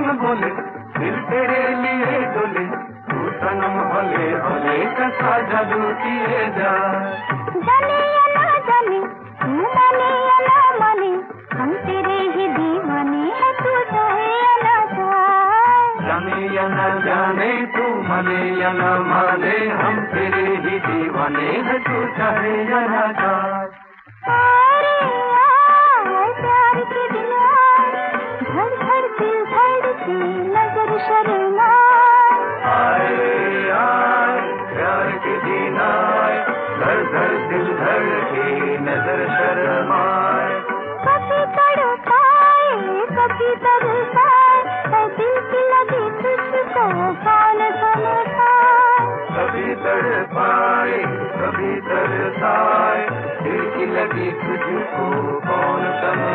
धिकन बोले दिल तेरे लिए डोले तू सनम होले होले कैसा जादू किए जा जाने या ना जाने तू माने या ना माने हम तेरे ही दीवाने हैं तू चाहे या ना चाहे। जाने या न जाने तू माने या न माने हम तेरे ही दीवाने हैं तू चाहे या न चाहे। कभी है की लगी तुझको कौन समझाए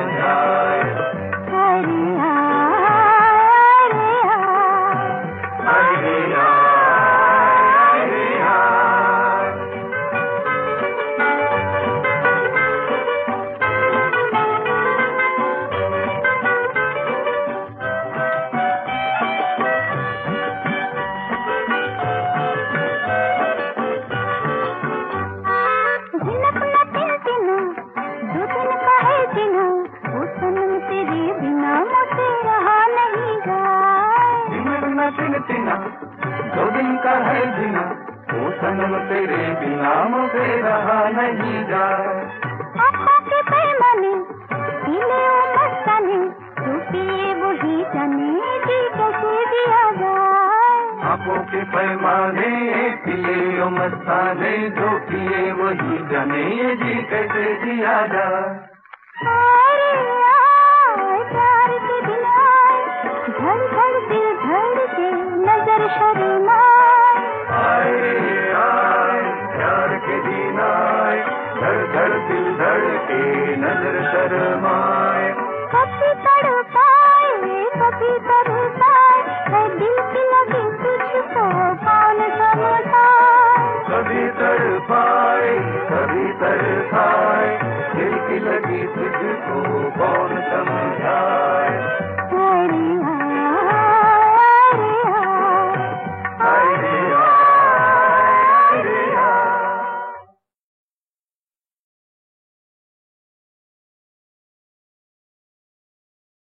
दिन तिना दो दिन का है दिना वो सनम तेरे बिना मुझे रहा नहीं जा। आँखों के पैमाने पीले ओ मस्ताने वही जाने जी कैसे दिया जाए? आँखों के पैमाने पिए मस्ताने जो पिए वही जाने जी कैसे जिया जा Thank you.